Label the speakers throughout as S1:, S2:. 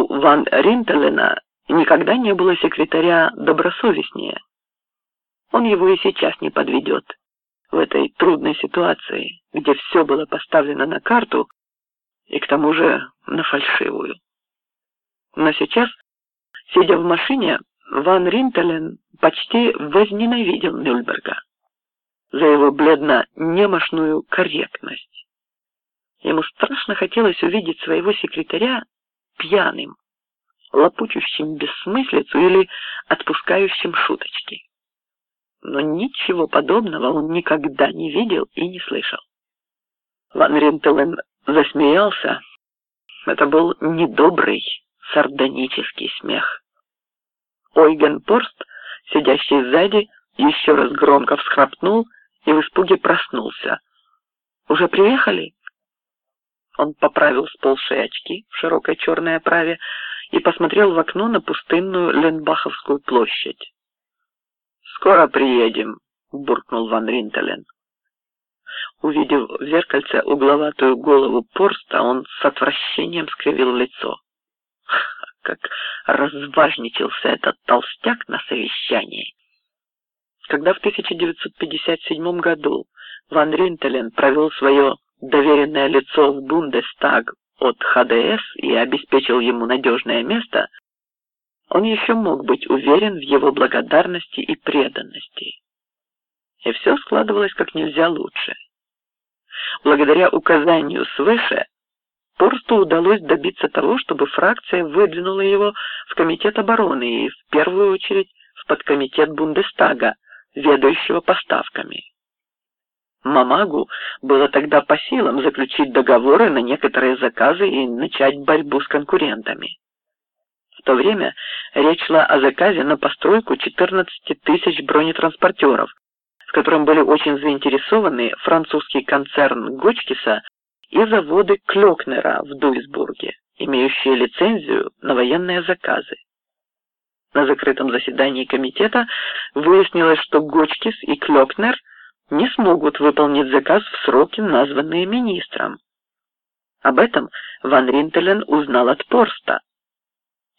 S1: У Ван Ринтелена никогда не было секретаря добросовестнее. Он его и сейчас не подведет в этой трудной ситуации, где все было поставлено на карту и к тому же на фальшивую. Но сейчас, сидя в машине, Ван Ринтелен почти возненавидел Мюльберга за его бледно-немощную корректность. Ему страшно хотелось увидеть своего секретаря пьяным, лопучущим бессмыслицу или отпускающим шуточки. Но ничего подобного он никогда не видел и не слышал. Ван Ринтелен засмеялся. Это был недобрый, сардонический смех. Ойген Порст, сидящий сзади, еще раз громко всхрапнул и в испуге проснулся. «Уже приехали?» Он поправил сползшие очки в широкой черной оправе и посмотрел в окно на пустынную Ленбаховскую площадь. «Скоро приедем», — буркнул Ван Ринтелен. Увидев в зеркальце угловатую голову Порста, он с отвращением скривил лицо. Как разважничался этот толстяк на совещании. Когда в 1957 году Ван Ринтелен провел свое доверенное лицо в Бундестаг от ХДС и обеспечил ему надежное место, он еще мог быть уверен в его благодарности и преданности. И все складывалось как нельзя лучше. Благодаря указанию свыше, Порсту удалось добиться того, чтобы фракция выдвинула его в Комитет обороны и в первую очередь в подкомитет Бундестага, ведающего поставками. Мамагу было тогда по силам заключить договоры на некоторые заказы и начать борьбу с конкурентами. В то время речь шла о заказе на постройку 14 тысяч бронетранспортеров, в котором были очень заинтересованы французский концерн Гочкиса и заводы Клёкнера в Дуйсбурге, имеющие лицензию на военные заказы. На закрытом заседании комитета выяснилось, что Гочкис и Клёкнер – не смогут выполнить заказ в сроки, названные министром. Об этом Ван Ринтелен узнал от Порста.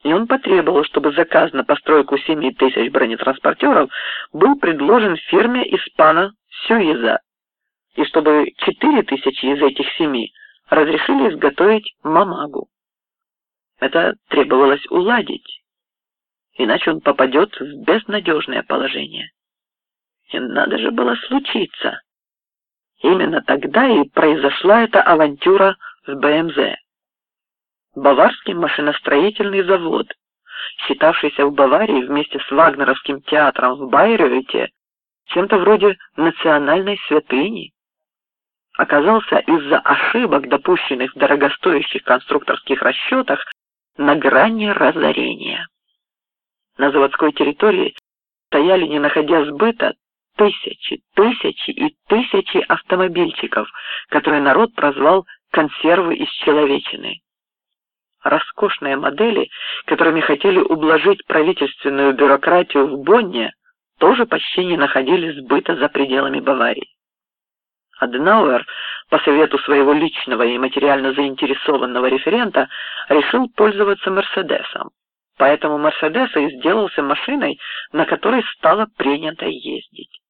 S1: И он потребовал, чтобы заказ на постройку 7 тысяч бронетранспортеров был предложен фирме Испана Сюиза, и чтобы 4 тысячи из этих семи разрешили изготовить Мамагу. Это требовалось уладить, иначе он попадет в безнадежное положение. Надо же было случиться. Именно тогда и произошла эта авантюра с БМЗ. Баварский машиностроительный завод, считавшийся в Баварии вместе с Вагнеровским театром в Байрeuте чем-то вроде национальной святыни, оказался из-за ошибок, допущенных в дорогостоящих конструкторских расчетах, на грани разорения. На заводской территории стояли, не находя сбыта, тысячи, тысячи и тысячи автомобильчиков, которые народ прозвал «консервы из человечины». Роскошные модели, которыми хотели ублажить правительственную бюрократию в Бонне, тоже почти не находили сбыта за пределами Баварии. Аденауэр, по совету своего личного и материально заинтересованного референта, решил пользоваться «Мерседесом». Поэтому «Мерседес» и сделался машиной, на которой стало принято ездить.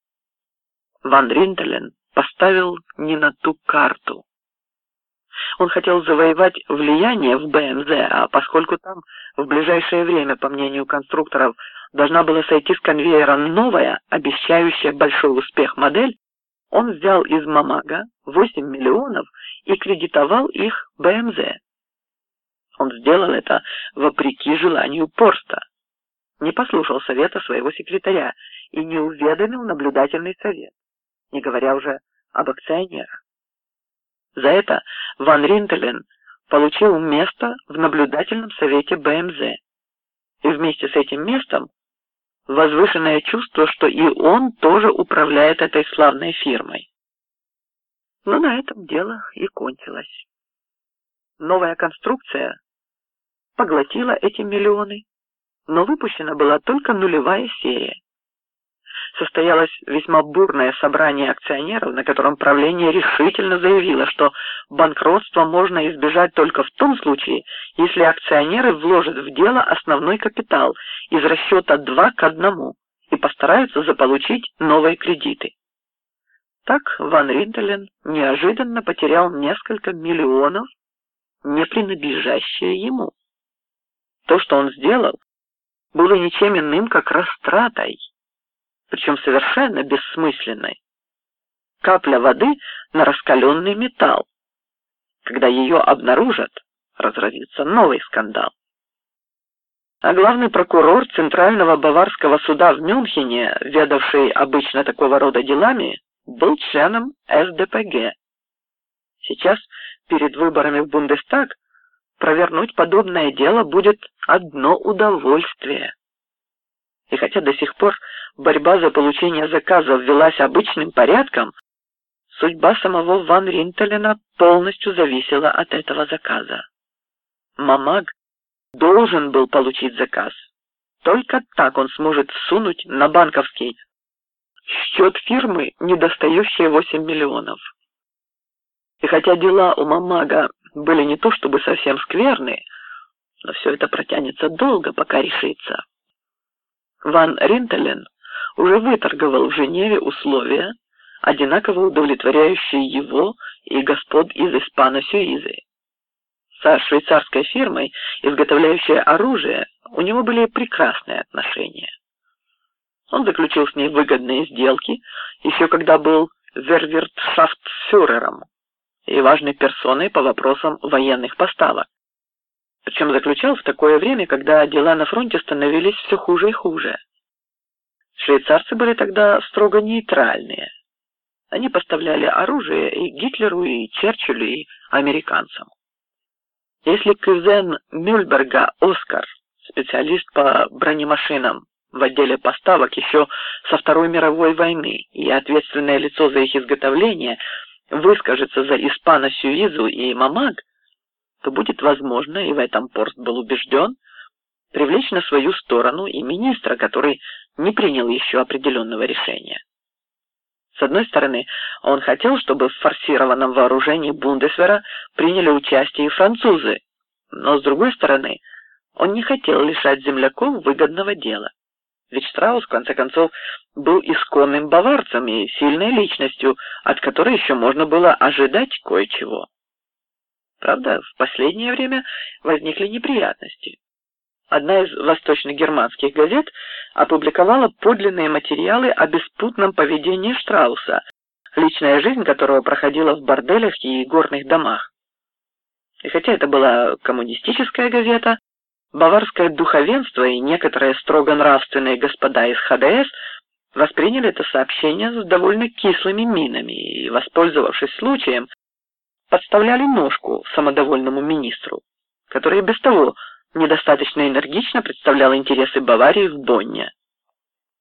S1: Ван Ринтелен поставил не на ту карту. Он хотел завоевать влияние в БМЗ, а поскольку там в ближайшее время, по мнению конструкторов, должна была сойти с конвейера новая, обещающая большой успех модель, он взял из Мамага 8 миллионов и кредитовал их БМЗ. Он сделал это вопреки желанию Порста. Не послушал совета своего секретаря и не уведомил наблюдательный совет не говоря уже об акционерах. За это Ван Ринтелен получил место в наблюдательном совете БМЗ. И вместе с этим местом возвышенное чувство, что и он тоже управляет этой славной фирмой. Но на этом дело и кончилось. Новая конструкция поглотила эти миллионы, но выпущена была только нулевая серия. состоялось весьма бурное собрание акционеров, на котором правление решительно заявило, что банкротство можно избежать только в том случае, если акционеры вложат в дело основной капитал из расчета 2 к 1 и постараются заполучить новые кредиты. Так Ван Ринтелен неожиданно потерял несколько миллионов, не принадлежащие ему. То, что он сделал, было ничем иным, как растратой, причем совершенно бессмысленной. Капля воды на раскаленный металл. Когда ее обнаружат, разразится новый скандал. А главный прокурор Центрального Баварского суда в Мюнхене, ведавший обычно такого рода делами, был членом СДПГ. Сейчас, перед выборами в Бундестаг, провернуть подобное дело будет одно удовольствие. И хотя до сих пор борьба за получение заказов велась обычным порядком, судьба самого Ван Ринтелена полностью зависела от этого заказа. Мамаг должен был получить заказ. Только так он сможет всунуть на банковский счет фирмы недостающие 8 миллионов. И хотя дела у Мамага были не то чтобы совсем скверные, но все это протянется долго, пока решится. Ван Ринтелен уже выторговал в Женеве условия, одинаково удовлетворяющие его и господ из Испано-Сюизы. Со швейцарской фирмой, изготовляющей оружие, у него были прекрасные отношения. Он заключил с ней выгодные сделки, еще когда был вервертшафтфюрером и важной персоной по вопросам военных поставок. Причем заключал в такое время, когда дела на фронте становились все хуже и хуже. Швейцарцы были тогда строго нейтральные. Они поставляли оружие и Гитлеру, и Черчиллю, и американцам. Если кузен Мюльберга Оскар, специалист по бронемашинам, в отделе поставок еще со Второй мировой войны, и ответственное лицо за их изготовление выскажется за Испано-Сюизу и Мамаг, то будет возможно, и в этом Порст был убежден, привлечь на свою сторону и министра, который не принял еще определенного решения. С одной стороны, он хотел, чтобы в форсированном вооружении Бундесвера приняли участие и французы, но с другой стороны, он не хотел лишать земляков выгодного дела. Ведь Штраус, в конце концов, был исконным баварцем и сильной личностью, от которой еще можно было ожидать кое-чего. Правда, в последнее время возникли неприятности. Одна из восточно-германских газет опубликовала подлинные материалы о беспутном поведении Штрауса, личная жизнь которого проходила в борделях и горных домах. И хотя это была коммунистическая газета, Баварское духовенство и некоторые строго нравственные господа из ХДС восприняли это сообщение с довольно кислыми минами и, воспользовавшись случаем, подставляли ножку самодовольному министру, который без того недостаточно энергично представлял интересы Баварии в Бонне.